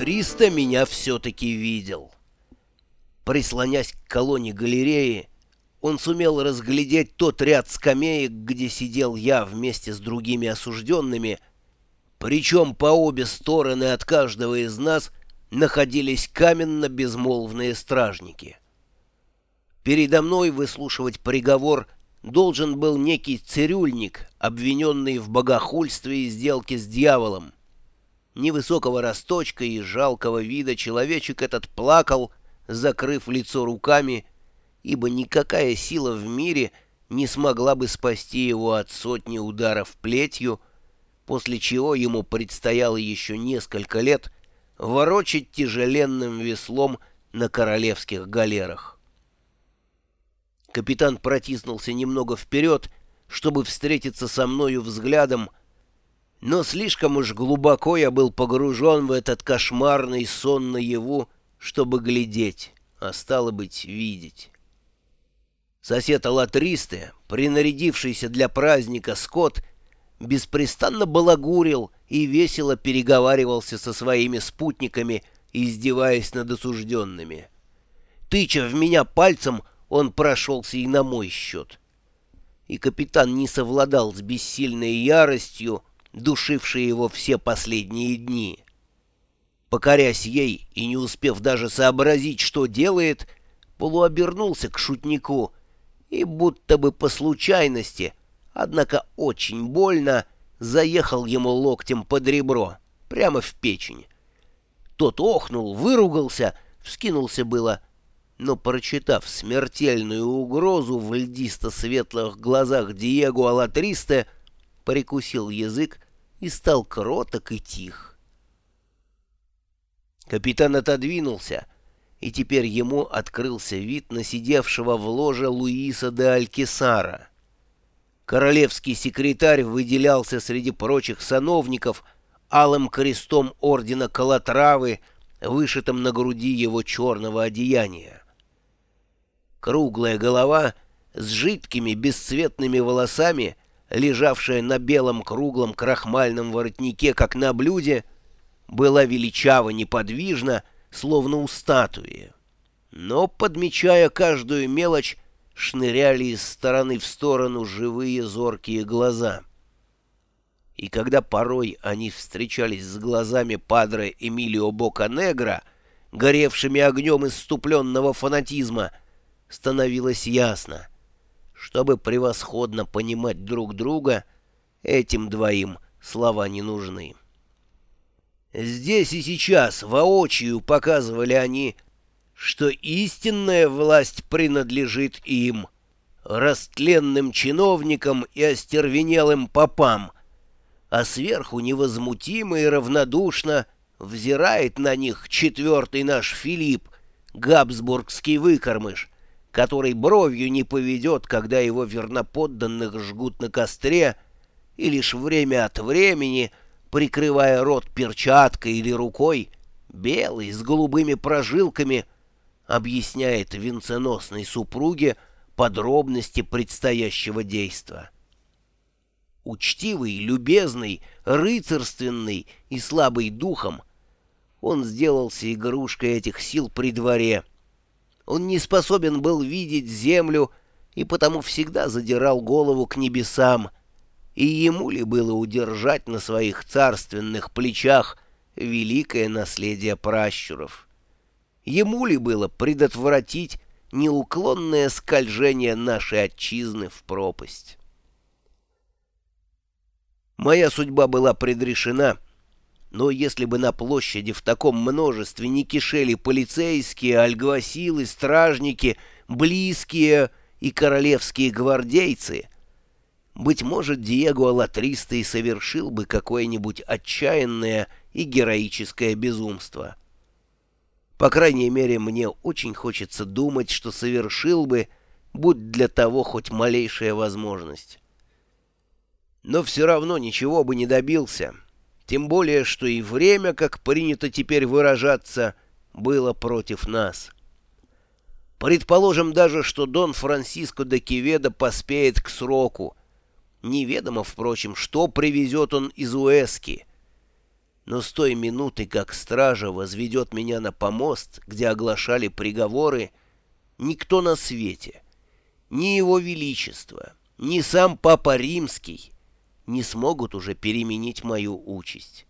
Ла-300 меня все-таки видел. Прислонясь к колонне галереи, он сумел разглядеть тот ряд скамеек, где сидел я вместе с другими осужденными, причем по обе стороны от каждого из нас находились каменно-безмолвные стражники. Передо мной выслушивать приговор должен был некий цирюльник, обвиненный в богохульстве и сделке с дьяволом. Невысокого росточка и жалкого вида человечек этот плакал, закрыв лицо руками, ибо никакая сила в мире не смогла бы спасти его от сотни ударов плетью, после чего ему предстояло еще несколько лет ворочать тяжеленным веслом на королевских галерах. Капитан протиснулся немного вперед, чтобы встретиться со мною взглядом, но слишком уж глубоко я был погружен в этот кошмарный сон наяву, чтобы глядеть, а стало быть, видеть. Сосед Алатристы, принарядившийся для праздника скот, беспрестанно балагурил и весело переговаривался со своими спутниками, издеваясь над осужденными. Тыча в меня пальцем, он прошелся и на мой счет. И капитан не совладал с бессильной яростью, душившей его все последние дни. Покорясь ей и не успев даже сообразить, что делает, полуобернулся к шутнику и будто бы по случайности, однако очень больно, заехал ему локтем под ребро, прямо в печень. Тот охнул, выругался, вскинулся было, но, прочитав смертельную угрозу в льдисто-светлых глазах Диего Алатристе, прикусил язык и стал кроток и тих. Капитан отодвинулся, и теперь ему открылся вид на сидевшего в ложе Луиса де Алькисара. Королевский секретарь выделялся среди прочих сановников алым крестом ордена Калатравы, вышитым на груди его черного одеяния. Круглая голова с жидкими бесцветными волосами, лежавшая на белом круглом крахмальном воротнике, как на блюде, была величаво неподвижна, словно у статуи. Но, подмечая каждую мелочь, шныряли из стороны в сторону живые зоркие глаза. И когда порой они встречались с глазами падре Эмилио Боканегра, горевшими огнем иступленного фанатизма, становилось ясно, чтобы превосходно понимать друг друга, этим двоим слова не нужны. Здесь и сейчас воочию показывали они, что истинная власть принадлежит им, растленным чиновникам и остервенелым попам, а сверху невозмутимо и равнодушно взирает на них четвертый наш Филипп, габсбургский выкормыш, который бровью не поведет, когда его верноподданных жгут на костре, и лишь время от времени, прикрывая рот перчаткой или рукой, белый, с голубыми прожилками, объясняет венценосной супруге подробности предстоящего действа. Учтивый, любезный, рыцарственный и слабый духом, он сделался игрушкой этих сил при дворе — он не способен был видеть землю и потому всегда задирал голову к небесам, и ему ли было удержать на своих царственных плечах великое наследие пращуров? Ему ли было предотвратить неуклонное скольжение нашей отчизны в пропасть? Моя судьба была предрешена — но если бы на площади в таком множестве не кишели полицейские, альгвасилы, стражники, близкие и королевские гвардейцы, быть может, Диего Алатриста и совершил бы какое-нибудь отчаянное и героическое безумство. По крайней мере, мне очень хочется думать, что совершил бы, будь для того хоть малейшая возможность. Но все равно ничего бы не добился» Тем более, что и время, как принято теперь выражаться, было против нас. Предположим даже, что Дон Франсиско де Киведа поспеет к сроку. Неведомо, впрочем, что привезет он из Уэски. Но с той минуты, как стража возведет меня на помост, где оглашали приговоры, никто на свете, ни его величество, ни сам Папа Римский не смогут уже переменить мою участь.